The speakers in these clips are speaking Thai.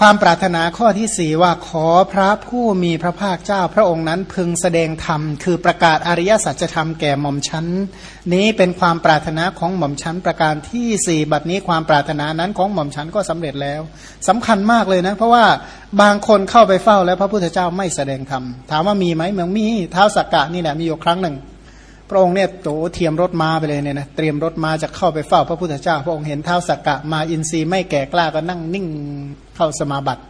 ความปรารถนาข้อที่สี่ว่าขอพระผู้มีพระภาคเจ้า พระองค์นั้นพึงแสดงธรรม คือประกาศอริยสัจธรรมแก่หม่อมชั้น นี้เป็นความปรารถนาของหม่อมชั้นประการที่สี่บัดนี้ความปรารถนานั้นของหม่อมชั้นก็สำเร็จแล้วสำคัญมากเลยนะ เพราะว่าบางคนเข้าไปเฝ้าแล้วพระพุทธเจ้าไม่แสดงธรรมถามว่ามีไหมเมืองมีเท้าสักกะนี่แหละมีอยู่ครั้งหนึ่ง พระองค์เนี่ยโตเทียมรถมาไปเลยเนี่ยนะเตรียมรถมาจะเข้าไปเฝ้าพระพุทธเจ้า พระองค์เห็นเท้าสักกะมาอินทรีย์ไม่แก่กล้าก็นั่งนิ่งเข้าสมาบัติ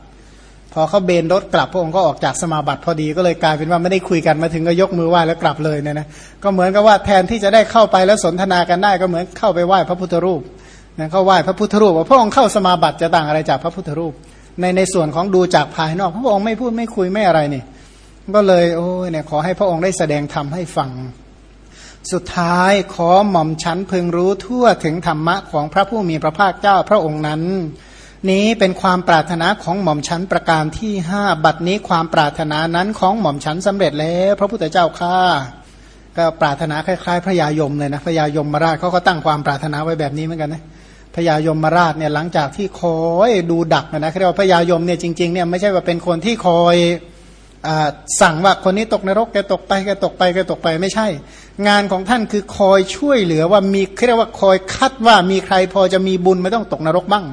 พอเขาเบนรถกลับพระองค์ก็ออกจากสมาบัติพอดีก็เลยกลายเป็นว่าไม่ได้คุยกันมาถึงก็ยกมือไหว้แล้วกลับเลยเนี่ยนะก็เหมือนกับว่าแทนที่จะได้เข้าไปแล้วสนทนากันได้ก็เหมือนเข้าไปไหว้พระพุทธรูปนะเขาไหว้พระพุทธรูปว่าพระองค์เข้าสมาบัติจะต่างอะไรจากพระพุทธรูป ในในส่วนของดูจากภายนอก พระองค์ไม่พูดไม่คุยไม่อะไรนี่ก็เลยโอ้ยเนี่ยขอให้พระองค์ได้แสดงธรรมให้ฟัง สุดท้ายขอหม่อมชั้นพึงรู้ทั่วถึงธรรมะของพระผู้มีพระภาคเจ้าพระองค์นั้น นี้เป็นความปรารถนาของหม่อมชั้นประการที่ห้าบัดนี้ความปรารถนานั้นของหม่อมชั้นสำเร็จแล้วพระพุทธเจ้าข้าก็ปรารถนาคล้ายๆ พระยายมเลยนะพระยายมมาราชเขาก็ตั้งความปรารถนาไว้แบบนี้เหมือนกันนะพระยายมมาราชเนี่ยหลังจากที่คอยดูดักนะเรียกว่าพระยายมเนี่ยจริงๆเนี่ยไม่ใช่ว่าเป็นคนที่คอยสั่งว่าคนนี้ตกนรกแกตกไปแกตกไปแกตกไปไม่ใช่ งานของท่านคือคอยช่วยเหลือว่ามีเรียกว่าคอยคัดว่ามีใครพอจะมีบุญไม่ต้องตกนรกบ้าง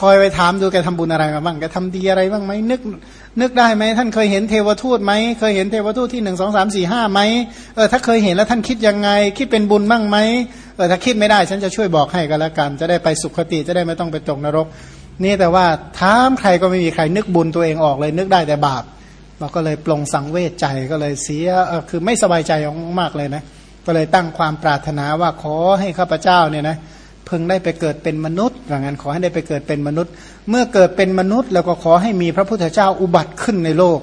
คอยไปถามดูแกทำบุญอะไรมาบ้างแกทำดีอะไรบ้างไหมนึก นึกได้ไหมท่านเคยเห็นเทวทูตไหมเคยเห็นเทวทูตที่หนึ่งสองสามสี่ห้าไหมเออถ้าเคยเห็นแล้วท่านคิดยังไง คิดเป็นบุญบ้างไหมเออถ้าคิดไม่ได้ฉันจะช่วยบอกให้กันแล้วกัน จะได้ไปสุขติจะได้ไม่ต้องไปตกนรก นี่แต่ว่าถามใครก็ไม่มีใครนึกบุญตัวเองออกเลย นึกได้แต่บาป เราก็เลยปลงสังเวชใจก็เลยเสียคือไม่สบายใจมากเลยนะ ก็เลยตั้งความปรารถนาว่าขอให้ข้าพเจ้าเนี่ยนะพึงได้ไปเกิดเป็นมนุษย์อย่างนั้นขอให้ได้ไปเกิดเป็นมนุษย์ เมื่อเกิดเป็นมนุษย์ แล้วก็ขอให้มีพระพุทธเจ้าอุบัติขึ้นในโลก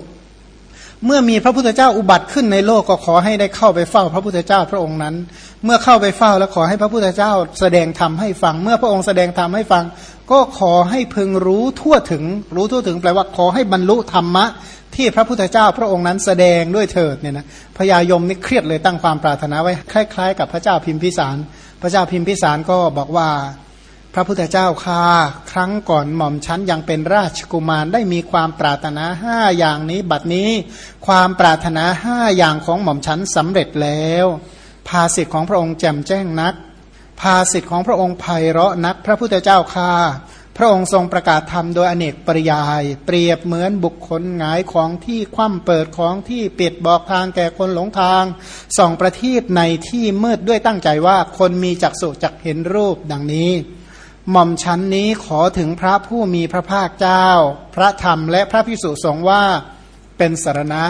เมื่อมีพระพุทธเจ้าอุบัติขึ้นในโลกก็ขอให้ได้เข้าไปเฝ้าพระพุทธเจ้าพระองค์นั้น เมื่อเข้าไปเฝ้าแล้วขอให้พระพุทธเจ้าแสดงธรรมให้ฟัง เมื่อพระองค์แสดงธรรมให้ฟัง ก็ขอให้พึงรู้ทั่วถึง รู้ทั่วถึงแปลว่าขอให้บรรลุธรรมะ ที่พระพุทธเจ้าพระองค์นั้นแสดงด้วยเถิดเนี่ยนะพญายมนี่เครียดเลยตั้งความปรารถนาไว้คล้าย ๆ กับพระเจ้าพิมพิสาร พระเจ้าพิมพิสารก็บอกว่า พระพุทธเจ้าค่าครั้งก่อนหม่อมชั้นยังเป็นราชกุมารได้มีความปรารถนาห้าอย่างนี้ บัดนี้ความปรารถนาห้าอย่างของหม่อมชั้นสำเร็จแล้ว ภาสิทธิ์ของพระองค์แจ่มแจ้งนัก ภาสิทธิ์ของพระองค์ไพเราะนัก พระพุทธเจ้าค่าพระองค์ทรงประกาศธรรมโดยอเนกปริยาย เปรียบเหมือนบุคคลหงายของที่คว่ำเปิดของที่ปิดบอกทางแก่คนหลงทางส่องประทีปในที่มืดด้วยตั้งใจว่าคนมีจักษุจักเห็นรูปดังนี้ หม่อมชั้นนี้ขอถึงพระผู้มีพระภาคเจ้า พระธรรมและพระพิสุสงฆ์ว่าเป็นสารณะ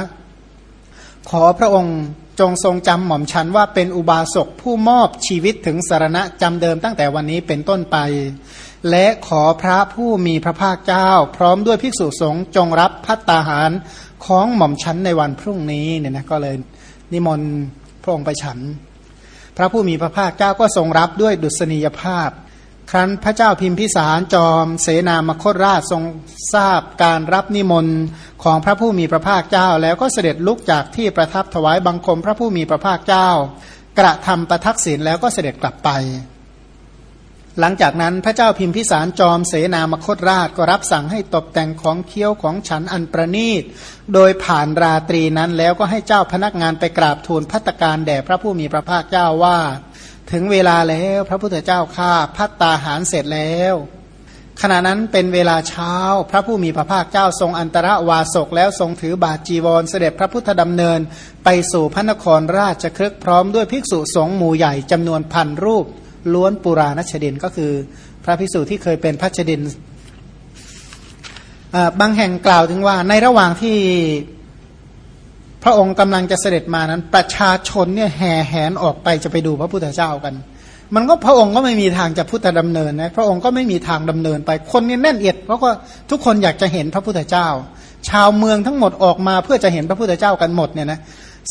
ขอพระองค์จงทรงจำหม่อมชั้นว่าเป็นอุบาสกผู้มอบชีวิตถึงสารณะจำเดิมตั้งแต่วันนี้เป็นต้นไป และขอพระผู้มีพระภาคเจ้า พร้อมด้วยภิกษุสงฆ์จงรับพัตตาหารของหม่อมชั้นในวันพรุ่งนี้เนี่ยนะก็เลยนิมนต์พระองค์ไปฉัน พระผู้มีพระภาคเจ้าก็ทรงรับด้วยดุษณียภาพ ครั้นพระเจ้าพิมพิสารจอม เสนามคตราชทรงทราบการรับนิมนต์ของพระผู้มีพระภาคเจ้า แล้วก็เสด็จลุกจากที่ประทับถวายบังคมพระผู้มีพระภาคเจ้า กระทำประทักษิณแล้วก็เสด็จกลับไป หลังจากนั้นพระเจ้าพิมพิสารจอมเสนามคตราชก็รับสั่งให้ตกแต่งของเคี้ยวของฉันอันประณีต โดยผ่านราตรีนั้นแล้วก็ให้เจ้าพนักงานไปกราบทูลพัตการแด่พระผู้มีพระภาคเจ้าว่า ถึงเวลาแล้วพระพุทธเจ้าข้าพัตตาหารเสร็จแล้ว ขณะนั้นเป็นเวลาเช้าพระผู้มีพระภาคเจ้าทรงอันตรวาสกแล้วทรงถือบาจีวรเสด็จพระพุทธดำเนิน ไปสู่พระนครราชครึกพร้อมด้วยภิกษุสงฆ์หมู่ใหญ่จำนวนพันรูป ล้วนปุราณชดินก็คือ พระพิสุที่เคยเป็นพัชดินบางแห่งกล่าวถึงว่าในระหว่างที่ ระองค์กำลังจะเสด็จมานั้น ประชาชนเนี่ยแห่แหนออกไปจะไปดูพระพุทธเจ้ากัน มันก็พระองค์ก็ไม่มีทางจะพุทธดำเนินนะพระองค์ก็ไม่มีทางดำเนินไปคนนี่แน่นเอียดเพราะก็ทุกคนอยากจะเห็นพระพุทธเจ้า ชาวเมืองทั้งหมดออกมาเพื่อจะเห็นพระพุทธเจ้ากันหมดเนี่ยนะ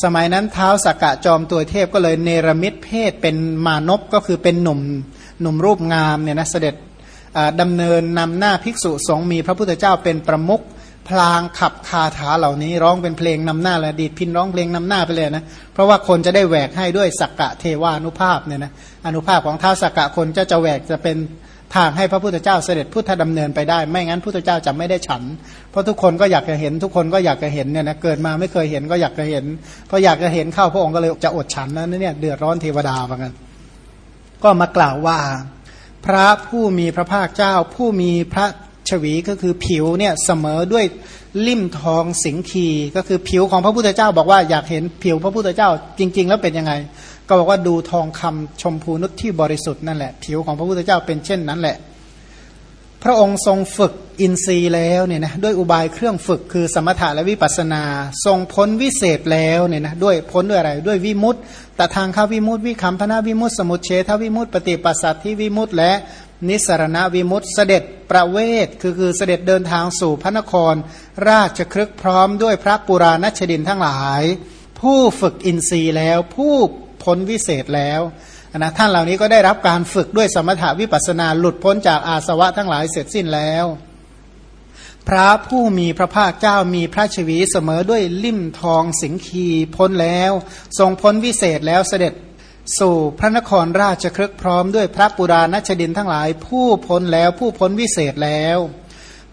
สมัยนั้นเท้าสักกะจอมตัวเทพก็เลยเนรมิตเพศเป็นมานพก็คือเป็นหนุ่มหนุ่มรูปงามเนี่ยนะเสด็จดำเนินนำหน้าภิกษุสงฆ์มีพระพุทธเจ้าเป็นประมุข พลางขับคาถาเหล่านี้ ร้องเป็นเพลงนำหน้าและดีดพินร้องเพลงนำหน้าไปเลยนะเพราะว่าคนจะได้แหวกให้ด้วยสักกะเทวานุภาพเนี่ยนะอนุภาพของท้าสักกะคนจะจะแหวกจะเป็นทางให้พระพุทธเจ้าเสด็จพุทธดำเนินไปได้ ไม่งั้นพุทธเจ้าจะไม่ได้ฉัน เพราะทุกคนก็อยากจะเห็นทุกคนก็อยากจะเห็นเนี่ยนะเกิดมาไม่เคยเห็นก็อยากจะเห็นพออยากจะเห็นเข้าพระองค์ก็เลยจะอดฉันนะเนี่ยเดือดร้อนเทวดาเหมือนกันก็มากล่าวว่า พระผู้มีพระภาคเจ้าผู้มีพระ ชวีก็คือผิวเนี่ยเสมอด้วยลิ่มทองสิงคีก็คือผิวของพระพุทธเจ้า บอกว่าอยากเห็นผิวพระพุทธเจ้าจริง ๆ แล้วเป็นยังไง ก็บอกว่าดูทองคำชมพูนุชที่บริสุทธิ์นั่นแหละ ผิวของพระพุทธเจ้าเป็นเช่นนั้นแหละ พระองค์ทรงฝึกอินทรีย์แล้วเนี่ยนะด้วยอุบายเครื่องฝึกคือสมถะและวิปัสนา ทรงพ้นวิเศษแล้วเนี่ยนะด้วยพ้นด้วยอะไร ด้วยวิมุตต์แต่ทางข้าวิมุตต์วิคัมพนาวิมุตต์สมุทเฉทวิมุตต์ปฏิปัสสัตที่วิมุตต์และ นิสรณวิมุตตเสด็จประเวทคือคือเสด็จเดินทางสู่พระนคร ราชครึกพร้อมด้วยพระปุราณชดินทั้งหลาย ผู้ฝึกอินทรีย์แล้วผู้พ้นวิเศษแล้วนะท่านเหล่านี้ก็ได้รับการฝึกด้วยสมถาวิปัสนาหลุดพ้นจากอาสวะทั้งหลายเสร็จสิ้นแล้ว พระผู้มีพระภาคเจ้ามีพระชวีเสมอด้วยลิ่มทองสิงคีพ้นแล้ว ทรงพ้นวิเศษแล้วเสด็จ สู่พระนครราชครึกพร้อมด้วยพระปุราณชดินทั้งหลาย ผู้พ้นแล้วผู้พ้นวิเศษแล้ว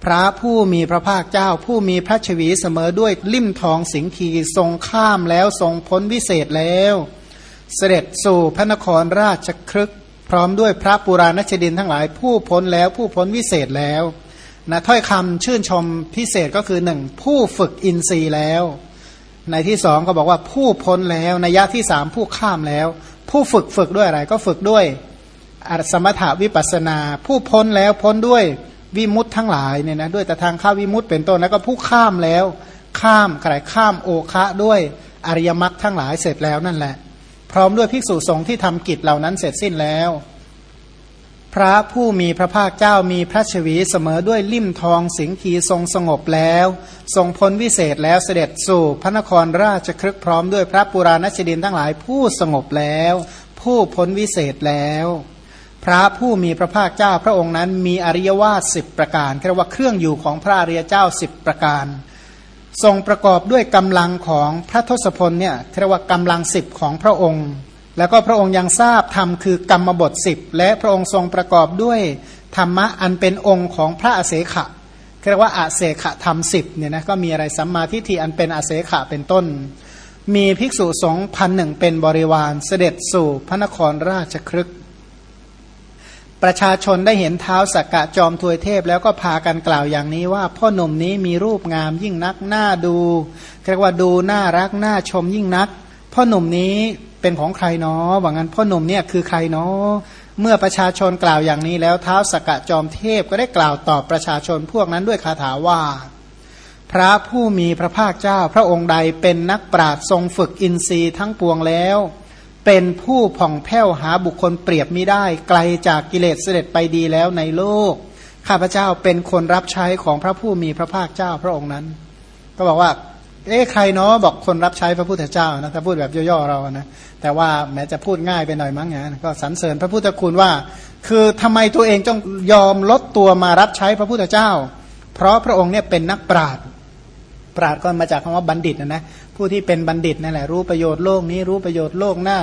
พระผู้มีพระภาคเจ้า ผู้มีพระชวีเสมอด้วยลิ่มทองสิงคีทรงข้ามแล้วทรงพ้นวิเศษแล้ว เสด็จสู่พระนครราชครึกพร้อมด้วยพระปุราณชดินทั้งหลาย ผู้พ้นแล้วผู้พ้นวิเศษแล้วนะถ้อยคำชื่นชมพิเศษก็คือหนึ่งผู้ฝึกอินทรีย์แล้ว ในที่สองก็บอกว่าผู้พ้นแล้วในยะที่สามผู้ข้ามแล้ว ผู้ฝึกฝึกด้วยอะไร ก็ฝึกด้วยสมถาวิปัสนา ผู้พ้นแล้วพ้นด้วยวิมุตทั้งหลายเนี่ยนะด้วยแต่ทางข้าวิมุตเป็นต้นแล้วก็ผู้ข้ามแล้ว ข้ามใครข้ามโอคะด้วยอริยมรรคทั้งหลายเสร็จแล้วนั่นแหละ พร้อมด้วยภิกษุสงฆ์ที่ทำกิจเหล่านั้นเสร็จสิ้นแล้ว พระผู้มีพระภาคเจ้ามีพระชวีเสมอด้วยลิ่มทองสิงคีทรงสงบแล้ว ทรงพ้นวิเศษแล้วเสด็จสู่พระนครราชครึกพร้อมด้วยพระปุราณชดินทั้งหลายผู้สงบแล้ว ผู้พ้นวิเศษแล้ว พระผู้มีพระภาคเจ้าพระองค์นั้นมีอริยวาสสิบประการเรียกว่าเครื่องอยู่ของพระอริยเจ้าสิบประการ ทรงประกอบด้วยกำลังของพระทศพลเนี่ยเรียกว่ากำลังสิบของพระองค์ แล้วก็พระองค์ยังทราบธรรมคือกรรมบทสิบและพระองค์ทรงประกอบด้วยธรรมะอันเป็นองค์ของพระอเสขะเรียกว่าอาเสขะธรรมสิบเนี่ยนะก็มีอะไรสัมมาทิฏฐิอันเป็นอาเสขะเป็นต้น มีภิกษุสงฆ์พันหนึ่งเป็นบริวารเสด็จสู่พระนครราชครึก ประชาชนได้เห็นเท้าสักกะจอมทวยเทพ แล้วก็พากันกล่าวอย่างนี้ว่า พ่อหนุ่มนี้มีรูปงามยิ่งนักน่าดูเรียกว่าดูน่ารักน่าชมยิ่งนัก พ่อหนุ่มนี้ เป็นของใครเนาะว่างั้นพ่อหนุ่มเนี่ยคือใครเนาะเมื่อประชาชนกล่าวอย่างนี้แล้วเท้าสกะจอมเทพก็ได้กล่าวตอบประชาชนพวกนั้นด้วยคาถาว่า พระผู้มีพระภาคเจ้าพระองค์ใดเป็นนักปราดทรงฝึกอินทรีย์ทั้งปวงแล้ว เป็นผู้ผ่องแผ้วหาบุคคลเปรียบมิได้ ไกลจากกิเลสเสด็จไปดีแล้วในโลก ข้าพเจ้าเป็นคนรับใช้ของพระผู้มีพระภาคเจ้าพระองค์นั้น ก็บอกว่า เอ๊ะใครเนาะบอกคนรับใช้พระพุทธเจ้านะถ้าพูดแบบย่อๆเรานะแต่ว่าแม้จะพูดง่ายไปหน่อยมั้งนะก็สรรเสริญพระพุทธคุณว่า คือทำไมตัวเองต้องยอมลดตัวมารับใช้พระพุทธเจ้า เพราะพระองค์เนี่ยเป็นนักปราชญ์ปราชญ์ก็มาจากคำว่าบัณฑิตนะนะผู้ที่เป็นบัณฑิตนั่นแหละรู้ประโยชน์โลกนี้รู้ประโยชน์โลกหน้า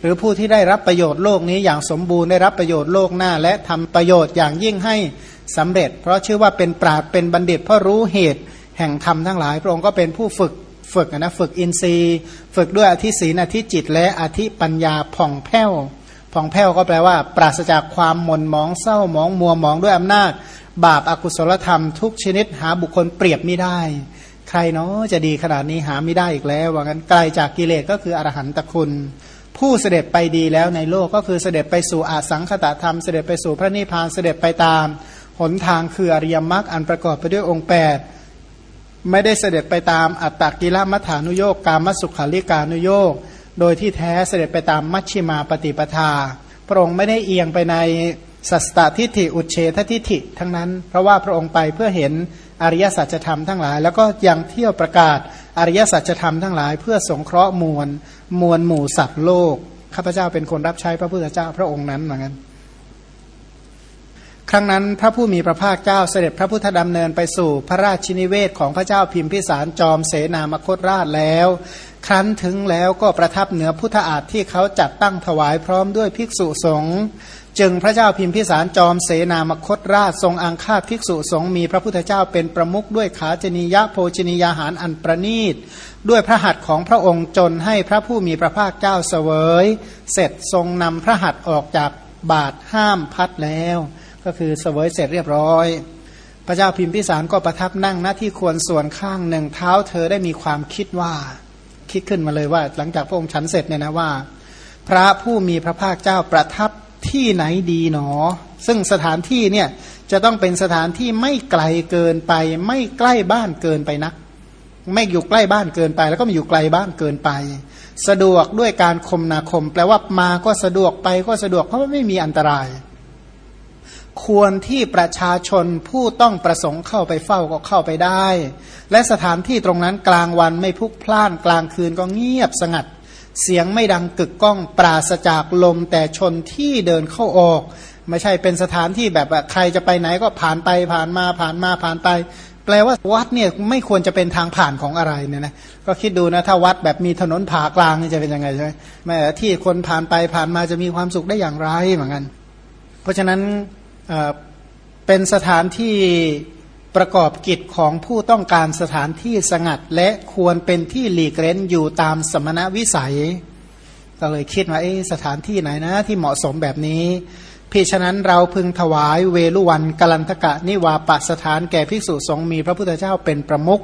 หรือผู้ที่ได้รับประโยชน์โลกนี้อย่างสมบูรณ์ได้รับประโยชน์โลกหน้า และทำประโยชน์อย่างยิ่งให้สำเร็จ เพราะชื่อว่าเป็นปราชญ์เป็นบัณฑิตเพราะรู้เหตุ แห่งธรรมทั้งหลาย พระองค์ก็เป็นผู้ฝึกฝึกนะฝึกอินทรีย์ ฝึกด้วยอธิศีนอธิจิต และอธิปัญญาผ่องแผ้วผ่องแผ้วก็แปลว่า ปราศจากความหม่นมองเศร้ามองมัวมองด้วยอำนาจ บาปอากุศลธรรมทุกชนิดหาบุคคลเปรียบไม่ได้ ใครเนาะจะดีขนาดนี้หาไม่ได้อีกแล้ว ว่างั้นไกลจากกิเลสก็คืออรหันตคุณ ผู้เสด็จไปดีแล้วในโลกก็คือเสด็จไปสู่อาสังขตธรรมเสด็จไปสู่พระนิพพานเสด็จไปตาม หนทางคืออริยมรรคอันประกอบไปด้วยองค์แปด ไม่ได้เสด็จไปตามอัตตกิลมัฐานุโยกกามสุขาริกานุโยกโดยที่แท้เสด็จไปตามมัชชิมาปฏิปทา พระองค์ไม่ได้เอียงไปในสัสตทิฏฐิอุเฉททิฏฐิทั้งนั้น เพราะว่าพระองค์ไปเพื่อเห็นอริยสัจธรรมทั้งหลาย แล้วก็ยังเที่ยวประกาศอริยสัจธรรมทั้งหลาย เพื่อสงเคราะห์มวลมวลหมู่สัตว์โลกข้าพเจ้าเป็นคนรับใช้พระพุทธเจ้าพระองค์นั้นเหมือนกัน ครั้งนั้นพระผู้มีพระภาคเจ้าเสด็จพระพุทธดำเนินไปสู่พระราชินิเวศของพระเจ้าพิมพิสารจอมเสนามคตราชแล้ว ครั้นถึงแล้วก็ประทับเหนือพุทธอาฏที่เขาจัดตั้งถวายพร้อมด้วยภิกษุสงฆ์จึงพระเจ้าพิมพิสารจอมเสนามคตราชทรงอังคาภิกษุสงฆ์มีพระพุทธเจ้าเป็นประมุขด้วยขาจนิยะโภชนิยาหารอันประนีต ด้วยพระหัตถ์ของพระองค์จนให้พระผู้มีพระภาคเจ้าเสวย เสร็จทรงนำพระหัตถ์ออกจากบาทห้ามพัดแล้ว ก็คือเสวยเสร็จเรียบร้อย พระเจ้าพิมพิสารก็ประทับนั่งหน้าที่ควรส่วนข้างหนึ่งเท้าเธอได้มีความคิดว่า คิดขึ้นมาเลยว่า หลังจากพระองค์ฉันเสร็จเนี่ยนะว่า พระผู้มีพระภาคเจ้าประทับที่ไหนดีหนอ ซึ่งสถานที่เนี่ยจะต้องเป็นสถานที่ไม่ไกลเกินไป ไม่ใกล้บ้านเกินไปนัก ไม่อยู่ใกล้บ้านเกินไป แล้วก็ไม่อยู่ไกลบ้านเกินไป สะดวกด้วยการคมนาคม แปลว่ามาก็สะดวกไปก็สะดวกเพราะว่าไม่มีอันตราย ควรที่ประชาชนผู้ต้องประสงค์เข้าไปเฝ้าก็เข้าไปได้ และสถานที่ตรงนั้นกลางวันไม่พุกพล่านกลางคืนก็เงียบสงัด เสียงไม่ดังกึกก้องปราศจากลมแต่ชนที่เดินเข้าออก ไม่ใช่เป็นสถานที่แบบใครจะไปไหนก็ผ่านไปผ่านมาผ่านมาผ่านไป แปลว่าวัดเนี่ยไม่ควรจะเป็นทางผ่านของอะไรเนี่ยนะก็คิดดูนะถ้าวัดแบบมีถนนผ่ากลางนี่จะเป็นยังไงใช่ไหมแม้ที่คนผ่านไปผ่านมาจะมีความสุขได้อย่างไรเหมือนกันเพราะฉะนั้น เป็นสถานที่ประกอบกิจของผู้ต้องการสถานที่สงัด และควรเป็นที่หลีกเล้นอยู่ตามสมณวิสัย ก็เลยคิดว่าสถานที่ไหนนะที่เหมาะสมแบบนี้พี่ฉะนั้นเราพึงถวายเวลุวันกลันทกะนิวาปสถานแก่ภิกษุสงฆ์มีพระพุทธเจ้าเป็นประมุข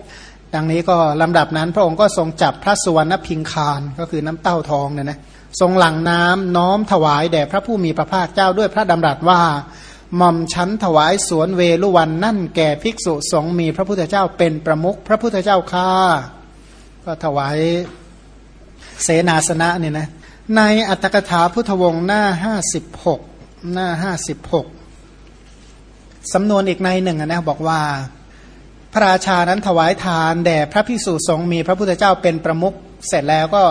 ดังนี้ก็ลำดับนั้นพระองค์ก็ทรงจับพระสุวรรณพิงคารก็คือน้ำเต้าทองเนี่ยนะทรงหลั่งน้ำน้อมถวายแด่พระผู้มีพระภาคเจ้าด้วยพระดำรัสว่า หม่อมชั้นถวายสวนเวลุวันนั่นแก่ภิกษุสงฆ์มีพระพุทธเจ้าเป็นประมุขพระพุทธเจ้าข้าก็ถวายเสนาสนะเนี่ยนะในอัตถกถาพุทธวงศ์หน้าห้าสิบหกหน้าห้าสิบหกสำนวนอีกในหนึ่งนะบอกว่า พระราชานั้นถวายทานแด่พระภิกษุสงฆ์มีพระพุทธเจ้าเป็นประมุขเสร็จแล้วก็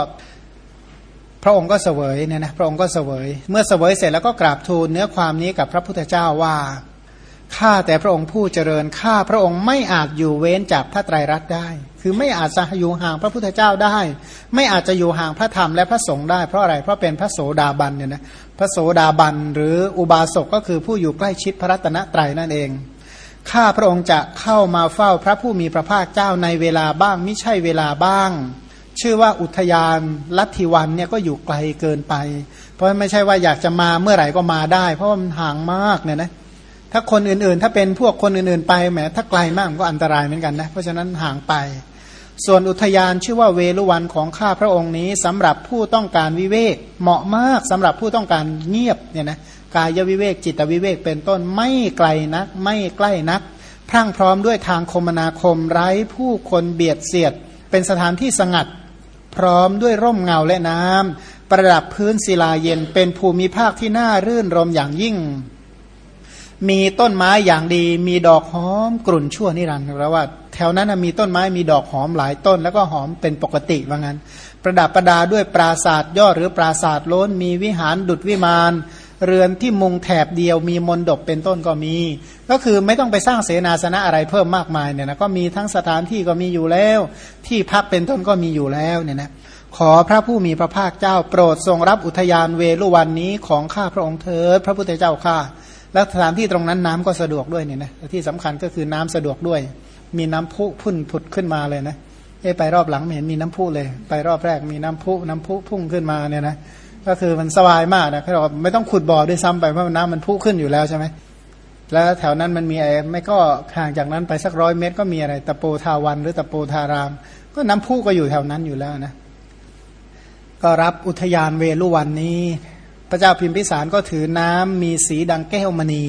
ระองค์ก็เสวยเนี่ยนะพระองค์ก็เสวย เมื่อเสวยเสร็จแล้วก็กราบทูลเนื้อความนี้กับพระพุทธเจ้าว่าข้าแต่พระองค์ผู้เจริญข้าพระองค์ไม่อาจอยู่เว้นจากพระไตรรัตน์ได้ คือไม่อาจจะอยู่ห่างพระพุทธเจ้าได้ ไม่อาจจะอยู่ห่างพระธรรมและพระสงฆ์ได้เพราะอะไรเพราะเป็นพระโสดาบันเนี่ยนะพระโสดาบันหรืออุบาสกก็คือผู้อยู่ใกล้ชิดพระรัตนตรัยนั่นเองข้าพระองค์จะเข้ามาเฝ้าพระผู้มีพระภาคเจ้าในเวลาบ้างไม่ใช่เวลาบ้าง ชื่อว่าอุทยานลัทธิวันเนี่ยก็อยู่ไกลเกินไป เพราะไม่ใช่ว่าอยากจะมาเมื่อไหร่ก็มาได้ เพราะามันห่างมากเนี่ยนะถ้าคนอื่นๆ ถ้าเป็นพวกคนอื่นๆไปแหมถ้าไกลมากก็อันตรายเหมือนกันนะเพราะฉะนั้นห่างไป ส่วนอุทยานชื่อว่าเวลุวันของข้าพระองค์นี้สำหรับผู้ต้องการวิเวกเหมาะมากสำหรับผู้ต้องการเงียบเนี่ยนะกายวิเวกจิตวิเวกเป็นต้นไม่ไกลนัก ไม่ใกล้นัก พรั่งพร้อมด้วยทางคมนาคมไร้ผู้คนเบียดเสียด เป็นสถานที่สงัด พร้อมด้วยร่มเงาและน้ำประดับพื้นศิลาเย็นเป็นภูมิภาคที่น่ารื่นรมอย่างยิ่ง มีต้นไม้อย่างดี มีดอกหอมกลุ่นชั่วนิรันดร์แปลว่า แถวนั้นมีต้นไม้มีดอกหอมหลายต้น แล้วก็หอมเป็นปกติว่างั้น ประดับประดาด้วยปราศาสตร์ยอดหรือปราศาสตร์ล้นมีวิหารดุดวิมาน เรือนที่มุงแถบเดียวมีมนดบเป็นต้นก็มี ก็คือไม่ต้องไปสร้างเสนาสนะอะไรเพิ่มมากมายเนี่ยนะก็มีทั้งสถานที่ก็มีอยู่แล้ว ที่พักเป็นต้นก็มีอยู่แล้วเนี่ยนะขอพระผู้มีพระภาคเจ้าโปรดทรงรับอุทยานเวลุวันนี้ของข้าพระองค์เถิดพระพุทธเจ้าข้าและสถานที่ตรงนั้นน้ำก็สะดวกด้วยเนี่ยนะที่สำคัญก็คือน้ำสะดวกด้วย มีน้ำพุพุ่นผุดขึ้นมาเลยนะเอไปรอบหลังไม่เห็นมีน้ำพุเลย ไปรอบแรกมีน้ำพุน้ำพุพุ่งขึ้นมาเนี่ยนะ ก็คือมันสบายมากนะเขาบอกไม่ต้องขุดบ่อด้วยซ้ำไปเพราะน้ำมันพุ่งขึ้นอยู่แล้วใช่ไหมแล้วแถวนั้นมันมีอะไรไม่ก็ห่างจากนั้นไปสักร้อยเมตร ก็มีอะไรตะโปทาวันหรือตะโปทาราม ก็น้ำพุก็อยู่แถวนั้นอยู่แล้วนะ ก็รับอุทยานเวลุวันนี้ พระเจ้าพิมพิสารก็ถือน้ำมีสีดังแก้วมณี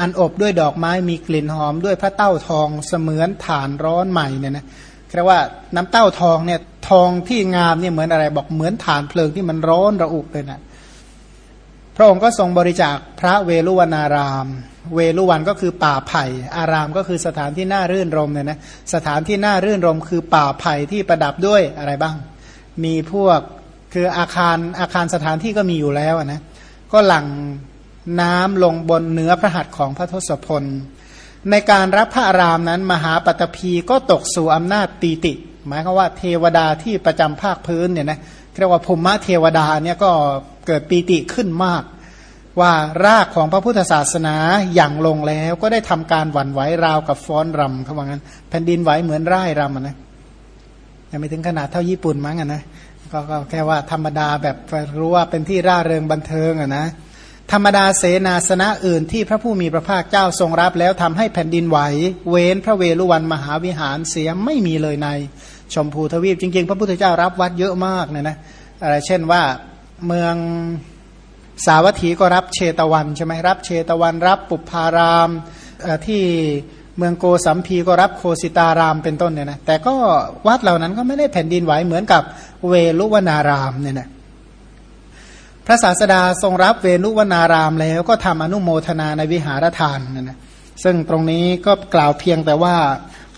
อันอบด้วยดอกไม้มีกลิ่นหอมด้วยพระเต้าทองเสมือนฐานร้อนใหม่เนี่ยนะเรียกว่าน้ำเต้าทองเนี่ย ทองที่งามเนี่ยเหมือนอะไร บอกเหมือนฐานเพลิงที่มันร้อนระอุเลยนะพระองค์ก็ทรงบริจาคพระเวลุวนาราม เวลุวันก็คือป่าไผ่ อารามก็คือสถานที่น่ารื่นรมเนี่ยนะสถานที่น่ารื่นรมคือป่าไผ่ที่ประดับด้วยอะไรบ้าง มีพวกคืออาคารอาคารสถานที่ก็มีอยู่แล้วนะก็หลั่งน้ำลงบนเนื้อพระหัตถ์ของพระทศพล ในการรับพระอารามนั้นมหาปตพีก็ตกสู่อำนาจปีติ หมายความว่าเทวดาที่ประจำภาคพื้นเนี่ยนะเรียกว่าภูมิเทวดาเนี่ยก็เกิดปีติขึ้นมาก ว่ารากของพระพุทธศาสนาอย่างลงแล้วก็ได้ทำการหวั่นไหวราวกับฟ้อนรำเขาว่างั้นแผ่นดินไหวเหมือนร่ายรำนะยังไม่ถึงขนาดเท่าญี่ปุ่นมั้งนะก็แค่ว่าธรรมดาแบบรู้ว่าเป็นที่ร่าเริงบันเทิงอะนะธรรมดาเสนาสนะอื่นที่พระผู้มีพระภาคเจ้าทรงรับแล้วทำให้แผ่นดินไหว เว้นพระเวรุวันมหาวิหารเสียไม่มีเลยใน ชมพูทวีปจริง ๆ พระพุทธเจ้ารับวัดเยอะมากเนี่ยนะอะไรเช่นว่าเมืองสาวัตถีก็รับเชตวันใช่ไหมรับเชตวันรับปุพารามที่เมืองโกสัมพีก็รับโคสิตารามเป็นต้นเนี่ยนะแต่ก็วัดเหล่านั้นก็ไม่ได้แผ่นดินไหวเหมือนกับเวลุวนารามเนี่ยนะพระศาสดาทรงรับเวนุวนารามแล้วก็ทำอนุโมทนาในวิหารทานเนะนะซึ่งตรงนี้ก็กล่าวเพียงแต่ว่า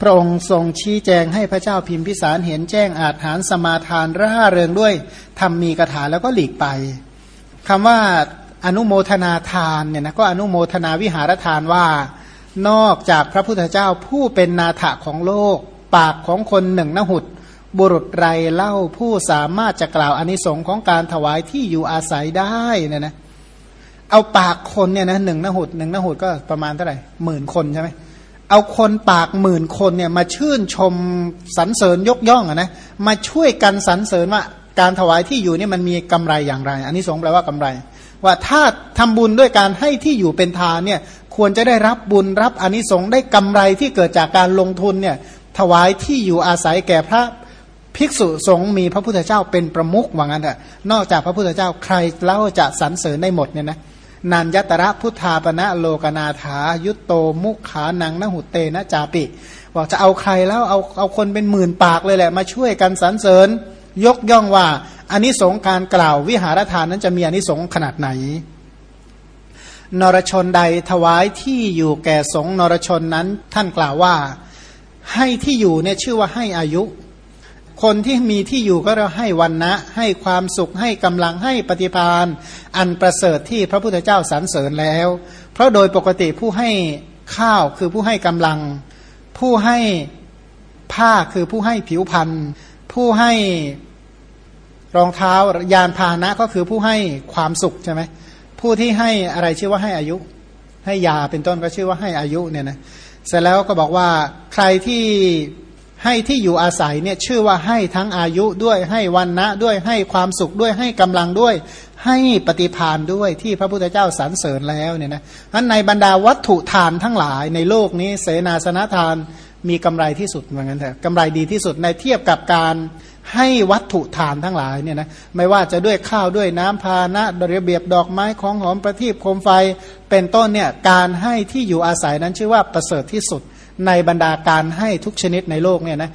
พระองค์ทรงชี้แจงให้พระเจ้าพิมพิสารเห็นแจ้งอาจหารสมาทานร่าเริงด้วยทำมีกระถาแล้วก็หลีกไปคำว่าอนุโมทนาทานเนี่ยนะก็อนุโมทนาวิหารทานว่า นอกจากพระพุทธเจ้าผู้เป็นนาถะของโลก ปากของคนหนึ่งนหุดบุรุษไรเล่าผู้สามารถจะกล่าวอนิสงค์ของการถวายที่อยู่อาศัยได้นะนะเอาปากคนเนี่ยนะหนึ่งนหุดหนึ่งนหุดก็ประมาณเท่าไหร่หมื่นคนใช่ไหม เอาคนปากหมื่นคนเนี่ยมาชื่นชมสรรเสริญยกย่องอะนะมาช่วยกันสรรเสริญว่าการถวายที่อยู่นี่มันมีกำไรอย่างไร อันนี้สงแปลว่ากำไร ว่าถ้าทำบุญด้วยการให้ที่อยู่เป็นทานเนี่ยควรจะได้รับบุญรับอนนิสงส์ได้กำไรที่เกิดจากการลงทุนเนี่ยถวายที่อยู่อาศัยแก่พระภิกษุสงฆ์มีพระพุทธเจ้าเป็นประมุขว่างั้นเถอะนอกจากพระพุทธเจ้าใครเล่าจะสรรเสริญได้หมดเนี่ยนะ นันยตระพุทธาปณะโลกนาถา ยุตโตมุขานังนหุเตนะจาปิ บอกจะเอาใครแล้วเอาเอาคนเป็นหมื่นปากเลยแหละ มาช่วยกันสรรเสริญ ยกย่องว่าอันนี้สงการกล่าววิหารทานนั้นจะมีอันนี้สงขนาดไหน นรชนใดถวายที่อยู่แก่สงนรชนนั้นท่านกล่าวว่า ให้ที่อยู่เนี่ยชื่อว่าให้อายุ คนที่มีที่อยู่ก็เราให้วันนะ ให้ความสุขให้กำลังให้ปฏิพานอันประเสริฐที่พระพุทธเจ้าสรรเสริญแล้ว เพราะโดยปกติผู้ให้ข้าวคือผู้ให้กำลัง ผู้ให้ผ้าคือผู้ให้ผิวพันธ์ผู้ให้รองเท้ายานพาหนะก็คือผู้ให้ความสุขใช่ไหมผู้ที่ให้อะไรชื่อว่าให้อายุ ให้ยาเป็นต้นก็ชื่อว่าให้อายุเนี่ยนะเสร็จแล้วก็บอกว่าใครที่ ให้ที่อยู่อาศัยเนี่ยชื่อว่าให้ทั้งอายุด้วยให้วันนะด้วยให้ความสุขด้วยให้กำลังด้วย ให้ปฏิพานด้วยที่พระพุทธเจ้าสรรเสริญแล้วเนี่ยนะนั้นในบรรดาวัตถุทานทั้งหลายในโลกนี้เสนาสนะทานมีกำไรที่สุดเหมือนกันเถอะกำไรดีที่สุดในเทียบกับการให้วัตถุทานทั้งหลายเนี่ยนะไม่ว่าจะด้วยข้าวด้วยน้ำพานะระเบียบดอกไม้ของหอมประทีปโคมไฟเป็นต้นเนี่ยการให้ที่อยู่อาศัยนั้นชื่อว่าประเสริฐที่สุด ในบรรดาการให้ทุกชนิดในโลกเนี่ยนะ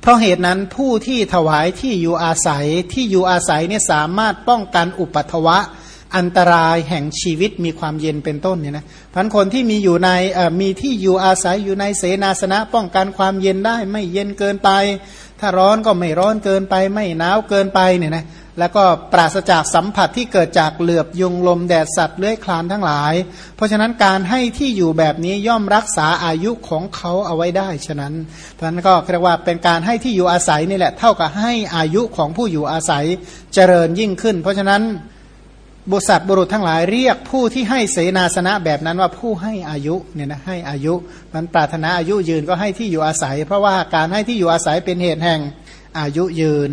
เพราะเหตุนั้นผู้ที่ถวายที่อยู่อาศัยที่อยู่อาศัยเนี่ยสามารถป้องกันอุปัตวะ อันตรายแห่งชีวิตมีความเย็นเป็นต้นเนี่ยนะพันคนที่มีอยู่ในมีที่อยู่อาศัยอยู่ในเสนาสนะ ป้องกันความเย็นได้ไม่เย็นเกินไป ถ้าร้อนก็ไม่ร้อนเกินไป ไม่หนาวเกินไปเนี่ยนะ แล้วก็ปราศจากสัมผัสที่เกิดจากเหลือบยุงลมแดดสัตว์เลื้อยคลานทั้งหลาย เพราะฉะนั้นการให้ที่อยู่แบบนี้ย่อมรักษาอายุของเขาเอาไว้ได้ฉะนั้นเพราะนั้นก็เรียกว่าเป็นการให้ที่อยู่อาศัยนี่แหละ เท่ากับให้อายุของผู้อยู่อาศัยเจริญยิ่งขึ้น เพราะฉะนั้นบุษัตบุรุษทั้งหลายเรียกผู้ที่ให้เสนาสนะแบบนั้นว่าผู้ให้อายุเนี่ยนะให้อายุ มันปรารถนาอายุยืนก็ให้ที่อยู่อาศัย เพราะว่าการให้ที่อยู่อาศัยเป็นเหตุแห่งอายุยืน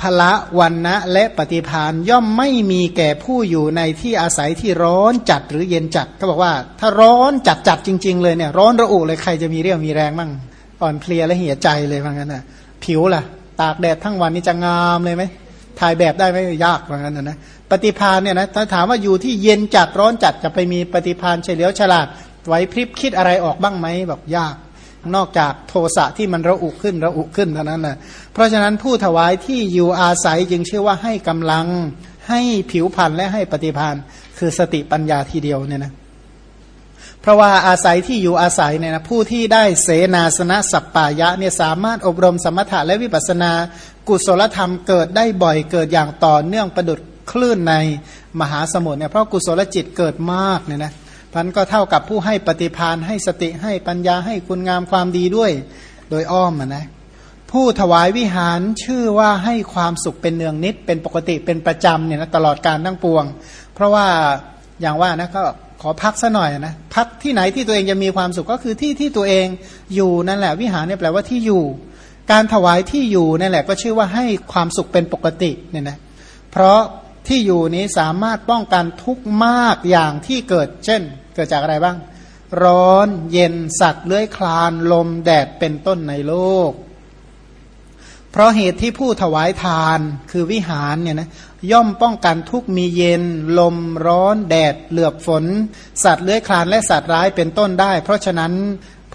พละวันนะและปฏิพานย่อมไม่มีแก่ผู้อยู่ในที่อาศัยที่ร้อนจัดหรือเย็นจัดเขาบอกว่า ถ้าร้อนจัดจัดจริง ๆ เลยเนี่ย ร้อนระอุเลยใครจะมีเรี่ยวมีแรงมั่งอ่อนเพลียและเหี่ยใจเลยว่างั้นนะผิวล่ะ ตากแดดทั้งวันนี่จะงามเลยไหมถ่ายแบบได้ไหมยากว่างั้นนะปฏิพานเนี่ยนะถ้าถามว่าอยู่ที่เย็นจัดร้อนจัดจะไปมีปฏิพานเฉลียวฉลาดไว้พริบคิดอะไรออกบ้างไหมบอกยาก นอกจากโทสะที่มันระอุขึ้นระอุขึ้นเท่านั้นนะเพราะฉะนั้นผู้ถวายที่อยู่อาศัยจึงเชื่อว่าให้กำลังให้ผิวพันธ์และให้ปฏิพันธ์คือสติปัญญาทีเดียวเนี่ยนะเพราะว่าอาศัยที่อยู่อาศัยเนี่ยนะผู้ที่ได้เสนาสนะสัปปายะเนี่ยสามารถอบรมสมถะและวิปัสนา กุศลธรรมเกิดได้บ่อยเกิดอย่างต่อเนื่องประดุดคลื่นในมหาสมุทรเนี่ยเพราะกุศลจิตเกิดมากเนี่ยนะ พันก็เท่ากับผู้ให้ปฏิพานให้สติให้ปัญญาให้คุณงามความดีด้วย โดยอ้อมนะผู้ถวายวิหารชื่อว่าให้ความสุขเป็นเนืองนิด เป็นปกติเป็นประจำเนี่ยนะตลอดการทั้งปวง เพราะว่าอย่างว่านะก็ขอพักซะหน่อยนะพักที่ไหนที่ตัวเองจะมีความสุขก็คือที่ที่ตัวเองอยู่นั่นแหละ วิหารเนี่ยแปลว่าที่อยู่ การถวายที่อยู่นั่นแหละ ก็ชื่อว่าให้ความสุขเป็นปกติเนี่ยนะเพราะที่อยู่นี้สามารถป้องกันทุกมากอย่างที่เกิดเช่น กิดจากอะไรบ้าง ร้อนเย็นสัตว์เลื้อยคลาน ลมแดดเป็นต้นในโลก เพราะเหตุที่ผู้ถวายทานคือวิหารเนี่ยนะย่อมป้องกันทุกมีเย็น ลมร้อนแดดเหลือบฝน สัตว์เลื้อยคลานและสัตว์ร้ายเป็นต้นได้ เพราะฉะนั้น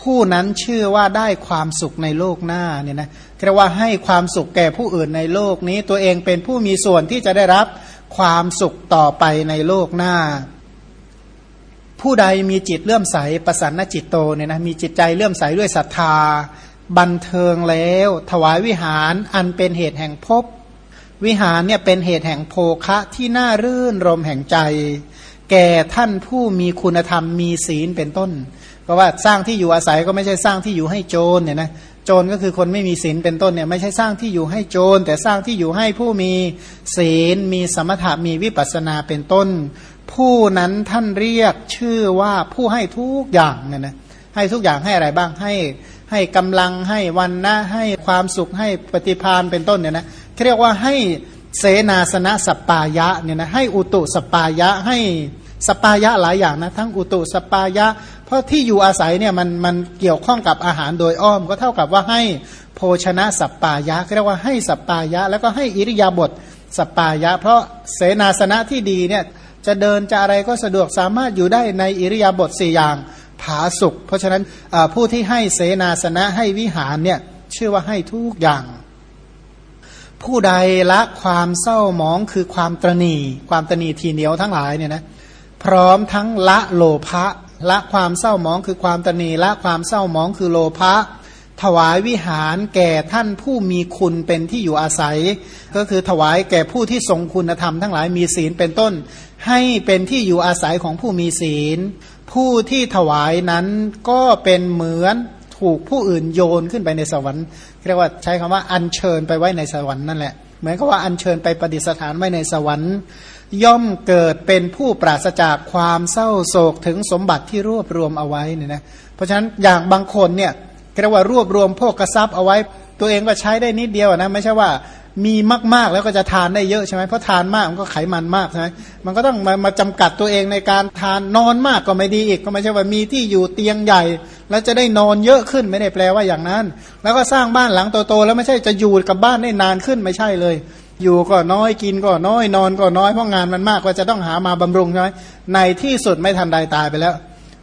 ผู้นั้นชื่อว่าได้ความสุขในโลกหน้าเนี่ยนะเรียกว่าให้ความสุขแก่ผู้อื่นในโลกนี้ ตัวเองเป็นผู้มีส่วนที่จะได้รับความสุขต่อไปในโลกหน้า ผู้ใดมีจิตเลื่อมใสประสันนจิตโตเนี่ยนะมีจิตใจเลื่อมใสด้วยศรัทธา บันเทิงแล้ว ถวายวิหารอันเป็นเหตุแห่งภพวิหารเนี่ยเป็นเหตุแห่งโภคะที่น่ารื่นรมแห่งใจ แก่ท่านผู้มีคุณธรรมมีศีลเป็นต้นก็ว่าสร้างที่อยู่อาศัยก็ไม่ใช่สร้างที่อยู่ให้โจรเนี่ยนะโจรก็คือคนไม่มีศีลเป็นต้นเนี่ยไม่ใช่สร้างที่อยู่ให้โจรแต่สร้างที่อยู่ให้ผู้มีศีลมีสมถะมีวิปัสนาเป็นต้น ผู้นั้นท่านเรียกชื่อว่าผู้ให้ทุกอย่างเนี่ยนะให้ทุกอย่างให้อะไรบ้างให้ให้กำลังให้วันนะให้ความสุขให้ปฏิพานเป็นต้นเนี่ยนะเรียกว่าให้เสนาสนะสปายะเนี่ยนะให้อุตุสปายะให้สปายะหลายอย่างนะทั้งอุตุสปายะ เพราะที่อยู่อาศัยเนี่ยมันมันเกี่ยวข้องกับอาหารโดยอ้อม ก็เท่ากับว่าให้โภชนะสปายะเรียกว่าให้สปายะ แล้วก็ให้อิริยาบถสปายะ เพราะเสนาสนะที่ดีเนี่ย จะเดินจะอะไรก็สะดวกสามารถอยู่ได้ในอิริยาบถสี่อย่างผาสุขเพราะฉะนั้นผู้ที่ให้เสนาสนะให้วิหารเนี่ยชื่อว่าให้ทุกอย่าง ผู้ใดละความเศร้าหมองคือความตรณีความตรณีทีเหนียวทั้งหลายเนี่ยนะพร้อมทั้งละโลภะละความเศร้าหมองคือความตนีละความเศร้าหมองคือโลภะ ถวายวิหารแก่ท่านผู้มีคุณเป็นที่อยู่อาศัย ก็คือถวายแก่ผู้ที่ทรงคุณธรรมทั้งหลายมีศีลเป็นต้น ให้เป็นที่อยู่อาศัยของผู้มีศีล ผู้ที่ถวายนั้นก็เป็นเหมือนถูกผู้อื่นโยนขึ้นไปในสวรรค์เรียกว่าใช้คำว่าอัญเชิญไปไว้ในสวรรค์นั่นแหละเหมือนกับว่าอัญเชิญไปประดิษฐานไว้ในสวรรค์ ย่อมเกิดเป็นผู้ปราศจากความเศร้าโศกถึงสมบัติที่รวบรวมเอาไว้เนี่ยนะเพราะฉะนั้นอย่างบางคนเนี่ย เรียกว่ารวบรวมพวกกระซับเอาไว้ ตัวเองก็ใช้ได้นิดเดียวนะไม่ใช่ว่ามีมากๆแล้วก็จะทานได้เยอะใช่ไหมเพราะทานมากมันก็ไขมันมากใช่ไหมมันก็ต้องมามาจำกัดตัวเองในการทานนอนมากก็ไม่ดีอีกก็ไม่ใช่ว่ามีที่อยู่เตียงใหญ่ แล้วจะได้นอนเยอะขึ้นไม่ได้แปลว่าอย่างนั้น แล้วก็สร้างบ้านหลังโตๆแล้วไม่ใช่จะอยู่กับบ้านได้นานขึ้นไม่ใช่เลย อยู่ก็น้อยกินก็น้อยนอนก็น้อยเพราะงานมันมากก็จะต้องหามาบำรุงใช่ไหมในที่สุดไม่ทันใดตายไปแล้ว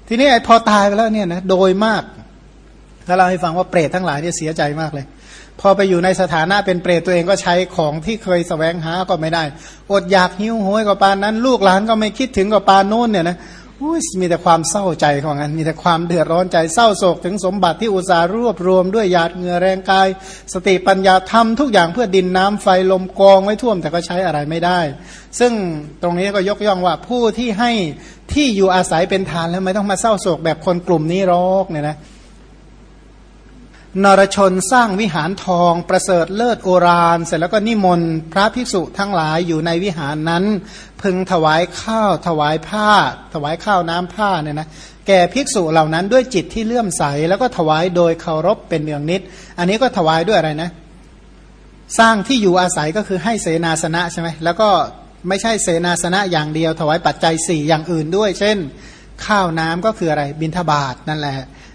ทีนี้ไอ้พอตายไปแล้วเนี่ยนะโดยมาก ถ้าเราให้ฟังว่าเปรตทั้งหลายเนี่ยเสียใจมากเลย พอไปอยู่ในสถานะเป็นเปรตตัวเองก็ใช้ของที่เคยสแสวงหาก็ไม่ได้ อดอยากหิวโหยกับปานนั้น ลูกหลานก็ไม่คิดถึงกับปานโน้นเนี่ยนะมีแต่ความเศร้าใจของมันมีแต่ความเดือดร้อนใจเศร้าโศกถึงสมบัติที่อุตสาห์รวบรวมด้วยหยาดเหงื่อแรงกาย สติปัญญาทำทุกอย่างเพื่อดินน้ำไฟลมกองไว้ท่วมแต่ก็ใช้อะไรไม่ได้ ซึ่งตรงนี้ก็ยกย่องว่าผู้ที่ให้ที่อยู่อาศัยเป็นทานแล้วไม่ต้องมาเศร้าโศกแบบคนกลุ่มนี้รอกเนี่ยนะ นรชนสร้างวิหารทองประเสริฐเลิศโอรานเสร็จแล้วก็นิมนต์พระภิกษุทั้งหลายอยู่ในวิหารนั้น พึงถวายข้าวถวายผ้า ถวายข้าวน้ำผ้าเนี่ยนะแก่ภิกษุเหล่านั้นด้วยจิตที่เลื่อมใส แล้วก็ถวายโดยเคารพเป็นเนืองนิด อันนี้ก็ถวายด้วยอะไรนะ สร้างที่อยู่อาศัยก็คือให้เสนาสนะใช่ไหมแล้วก็ไม่ใช่เสนาสนะอย่างเดียว ถวายปัจจัยสี่อย่างอื่นด้วย เช่น ข้าวน้ำก็คืออะไรบิณฑบาตนั่นแหละ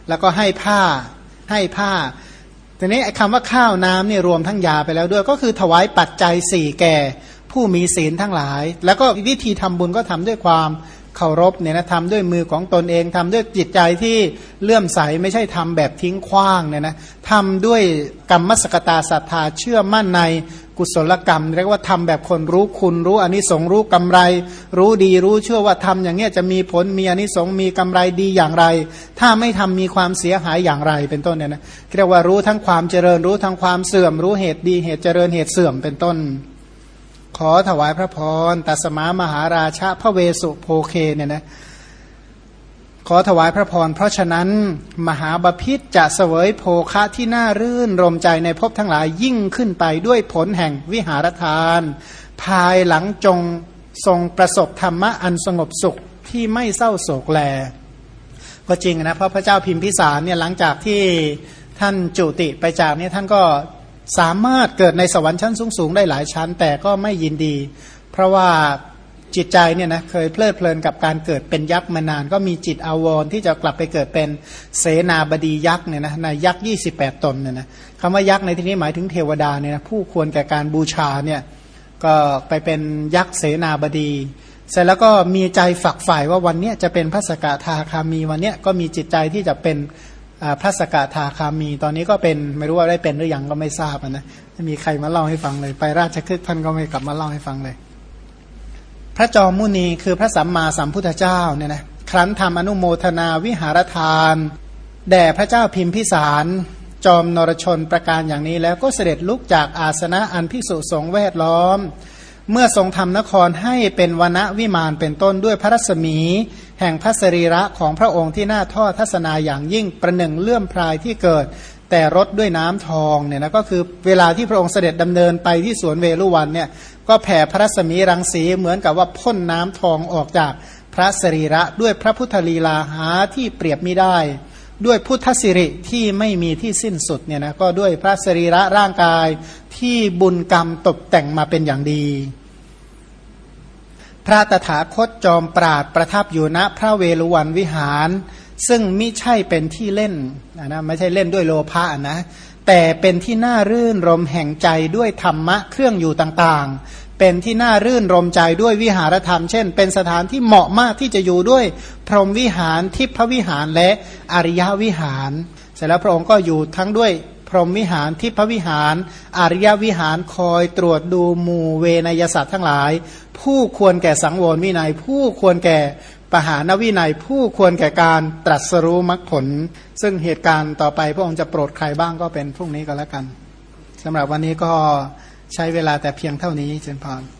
แล้วก็ให้ผ้า ให้ผ้าทีนี้คำว่าข้าวน้ำเนี่ยรวมทั้งยาไปแล้วด้วย ก็คือถวายปัจจัยสี่แก่ ผู้มีศีลทั้งหลาย แล้วก็วิธีทำบุญก็ทำด้วยความเคารพเนี่ยนะทำด้วยมือของตนเองทำด้วยจิตใจที่เลื่อมใสไม่ใช่ทำแบบทิ้งขว้างเนี่ยนะทำด้วยกรรมสกตาศรัทธาเชื่อมั่นใน กุศลกรรม เรียกว่าทำแบบคนรู้คุณรู้อนนิสงส์รู้กำไร รู้ดีรู้เชื่อว่าทำอย่างเงี้ยจะมีผลมีอนนิสงส์มีกำไรดีอย่างไร ถ้าไม่ทำมีความเสียหายอย่างไรเป็นต้นเนี่ยนะเรียกว่ารู้ทั้งความเจริญรู้ทั้งความเสื่อม รู้เหตุดีเหตุเจริญเหตุเสื่อมเป็นต้น ขอถวายพระพรตัสมามหาราชาพระเวสุโพเคเนี่ยนะ ขอถวายพระพร เพราะฉะนั้น มหาบาพิษจะเสวยโภคะที่น่ารื่นรมใจในภพทั้งหลายยิ่งขึ้นไปด้วยผลแห่งวิหารทาน ภายหลังจงทรงประสบธรรมะอันสงบสุขที่ไม่เศร้าโศกแล ก็จริงนะเพราะพระเจ้าพิมพิสารเนี่ยหลังจากที่ท่านจุติไปจากนี้ท่านก็สามารถเกิดในสวรรค์ชั้นสูงๆได้หลายชั้น แต่ก็ไม่ยินดี เพราะว่า จิตใจเนี่ยนะเคยเพลิดเพลินกับการเกิดเป็นยักษ์มานาน ก็มีจิตอาวร์ที่จะกลับไปเกิดเป็นเสนาบดียักษ์เนี่ยนะในยักษ์ยี่สิบแปดตนเนี่ยนะคำว่ายักษ์ในที่นี้หมายถึงเทวดาเนี่ยนะผู้ควรแก่การบูชาเนี่ยก็ไปเป็นยักษ์เสนาบดี เสร็จแล้วก็มีใจฝักฝ่ายว่าวันนี้จะเป็นพระสกทาคามีวันนี้ก็มีจิตใจที่จะเป็นพระสกทาคามี ตอนนี้ก็เป็นไม่รู้ว่าได้เป็นหรือยังก็ไม่ทราบนะมีใครมาเล่าให้ฟังเลย ไปราชคฤห์ท่านก็ไม่กลับมาเล่าให้ฟังเลย พระจอมมุนีคือพระสัมมาสัมพุทธเจ้าเนี่ยนะครั้นทำอนุโมทนาวิหารทาน แด่พระเจ้าพิมพิสารจอมนรชนประการอย่างนี้แล้วก็เสด็จลุกจากอาสนะอันพิสุสงแวดล้อม เมื่อทรงทำนครให้เป็นวณวิมานเป็นต้นด้วยพระรัศมี แห่งพระสรีระของพระองค์ที่น่าทอดทัศนาอย่างยิ่งประหนึ่งเลื่อมพรายที่เกิด แต่รถด้วยน้ำทองเนี่ยนะก็คือเวลาที่พระองค์เสด็จดำเนินไปที่สวนเวลุวันเนี่ยก็แผ่พระรัศมีรังสีเหมือนกับว่าพ่นน้ำทองออกจากพระสรีระด้วยพระพุทธลีลาหาที่เปรียบไม่ได้ ด้วยพุทธสิริที่ไม่มีที่สิ้นสุดเนี่ยนะก็ด้วยพระสรีระร่างกายที่บุญกรรมตกแต่งมาเป็นอย่างดี พระตถาคตจอมปราดประทับอยู่ณพระเวฬุวันวิหาร ซึ่งมิใช่เป็นที่เล่นนะไม่ใช่เล่นด้วยโลภะนะแต่เป็นที่น่ารื่นรมแห่งใจด้วยธรรมะเครื่องอยู่ต่างๆ เป็นที่น่ารื่นรมใจด้วยวิหารธรรม เช่น เป็นสถานที่เหมาะมากที่จะอยู่ด้วย พรหมวิหารทิพวิหารและอริยวิหาร เสร็จแล้วพระองค์ก็อยู่ทั้งด้วยพรหมวิหารทิพวิหาร อริยวิหารคอยตรวจดูหมู่เวนยสัตว์ทั้งหลาย ผู้ควรแก่สังวรวินัย ผู้ควรแก่ ปหานวินัยผู้ควรแก่การตรัสรู้มรรคผล ซึ่งเหตุการณ์ต่อไปพระองค์จะโปรดใครบ้างก็เป็นพรุ่งนี้ก็แล้วกันสำหรับวันนี้ก็ใช้เวลาแต่เพียงเท่านี้เจนพอน